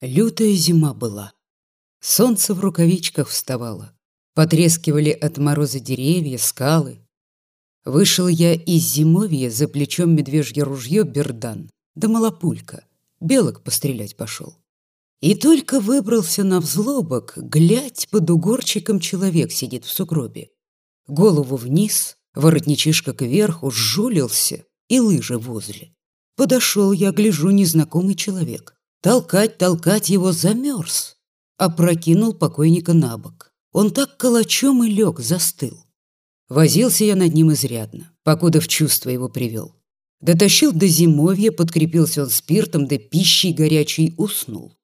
Лютая зима была. Солнце в рукавичках вставало. Потрескивали от мороза деревья, скалы. Вышел я из зимовья за плечом медвежье ружье Бердан, да малопулька. Белок пострелять пошел. И только выбрался на взлобок, глядь, под угорчиком человек сидит в сугробе. Голову вниз, воротничишка кверху, сжулился и лыжи возле. Подошел я, гляжу, незнакомый человек. Толкать, толкать его замерз. Опрокинул покойника на бок. Он так калачом и лег, застыл. Возился я над ним изрядно, покуда в чувство его привел. Дотащил до зимовья, подкрепился он спиртом, да пищей горячей уснул.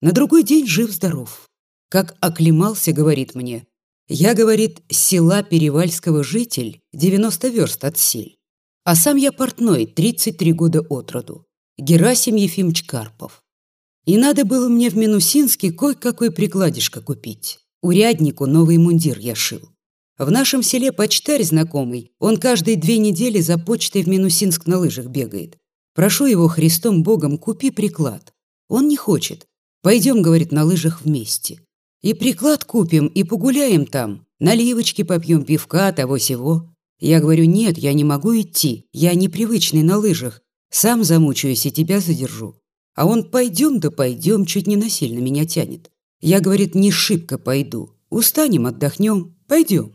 На другой день жив-здоров. Как оклемался, говорит мне. Я, говорит, села Перевальского житель, 90 верст от сель. А сам я портной, 33 года от роду. Герасим Ефимович Карпов. И надо было мне в Минусинске кое-какой прикладишко купить. Уряднику новый мундир я шил. В нашем селе почтарь знакомый, он каждые две недели за почтой в Минусинск на лыжах бегает. Прошу его Христом Богом, купи приклад. Он не хочет. Пойдем, говорит, на лыжах вместе. И приклад купим, и погуляем там. Наливочки попьем, пивка, того-сего. Я говорю, нет, я не могу идти. Я непривычный на лыжах. Сам замучаюсь и тебя задержу. А он пойдем да пойдем, чуть не насильно меня тянет. Я, говорит, не шибко пойду. Устанем, отдохнем, пойдем.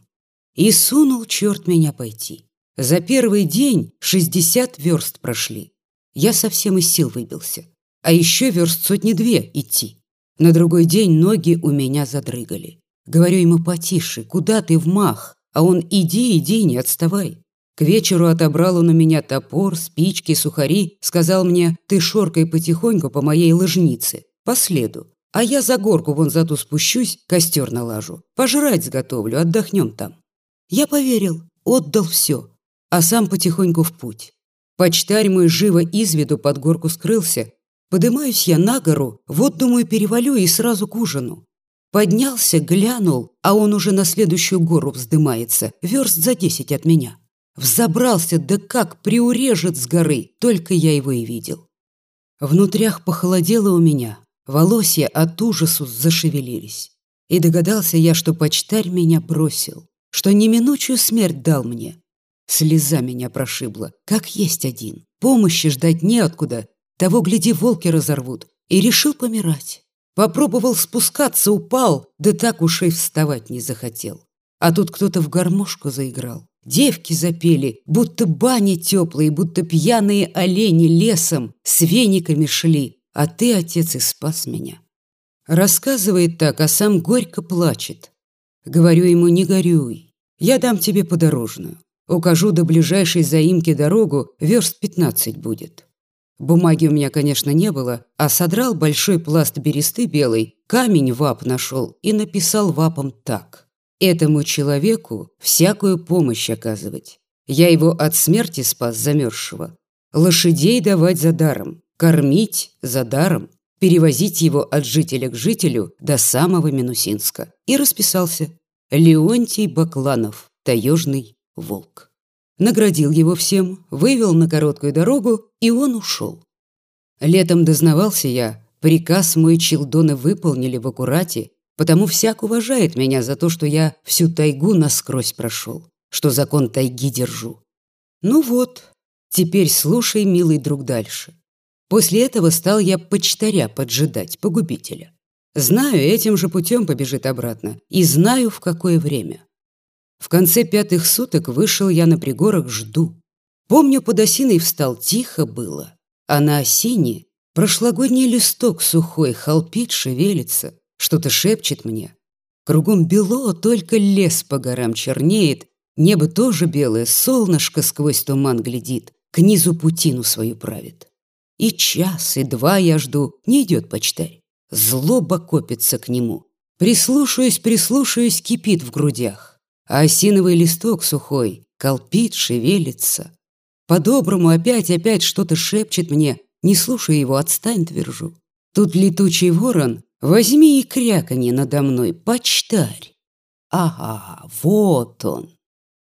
И сунул черт меня пойти. За первый день шестьдесят верст прошли. Я совсем из сил выбился. А еще верст сотни-две идти. На другой день ноги у меня задрыгали. Говорю ему потише, куда ты в мах? А он иди, иди, не отставай. К вечеру отобрал он у меня топор, спички, сухари, сказал мне, ты шоркай потихоньку по моей лыжнице, по следу. А я за горку вон за ту спущусь, костер налажу, пожрать сготовлю, отдохнем там. Я поверил, отдал все, а сам потихоньку в путь. Почтарь мой живо из виду под горку скрылся. Подымаюсь я на гору, вот, думаю, перевалю и сразу к ужину. Поднялся, глянул, а он уже на следующую гору вздымается, верст за десять от меня. Взобрался, да как приурежет с горы, только я его и видел. Внутрях похолодело у меня, волосья от ужасу зашевелились. И догадался я, что почтарь меня бросил, что неминучую смерть дал мне. Слеза меня прошибла, как есть один. Помощи ждать неоткуда, того, гляди, волки разорвут. И решил помирать. Попробовал спускаться, упал, да так уж и вставать не захотел. А тут кто-то в гармошку заиграл. Девки запели, будто бани теплые, будто пьяные олени лесом с вениками шли, а ты, отец, и спас меня. Рассказывает так, а сам горько плачет. Говорю ему, не горюй, я дам тебе подорожную. Укажу до ближайшей заимки дорогу, верст пятнадцать будет. Бумаги у меня, конечно, не было, а содрал большой пласт бересты белой, камень вап нашел и написал вапом так – Этому человеку всякую помощь оказывать. Я его от смерти спас замерзшего. Лошадей давать за даром, кормить за даром, перевозить его от жителя к жителю до самого Минусинска. И расписался. Леонтий Бакланов, таежный волк. Наградил его всем, вывел на короткую дорогу, и он ушел. Летом дознавался я, приказ мой Челдоны выполнили в аккурате, Потому всяк уважает меня за то, что я всю тайгу насквозь прошел, что закон тайги держу. Ну вот, теперь слушай, милый друг, дальше. После этого стал я почтаря поджидать, погубителя. Знаю, этим же путем побежит обратно, и знаю, в какое время. В конце пятых суток вышел я на пригорок, жду. Помню, под осиной встал, тихо было, а на осине прошлогодний листок сухой холпит, шевелится, что-то шепчет мне. Кругом бело, только лес по горам чернеет, небо тоже белое, солнышко сквозь туман глядит, к низу путину свою правит. И час, и два я жду, не идет почтарь. Злоба копится к нему. Прислушаюсь, прислушаюсь, кипит в грудях. А осиновый листок сухой колпит, шевелится. По-доброму опять-опять что-то шепчет мне. Не слушай его, отстань, твержу. Тут летучий ворон Возьми и кряканье надо мной, почтарь. Ага, вот он.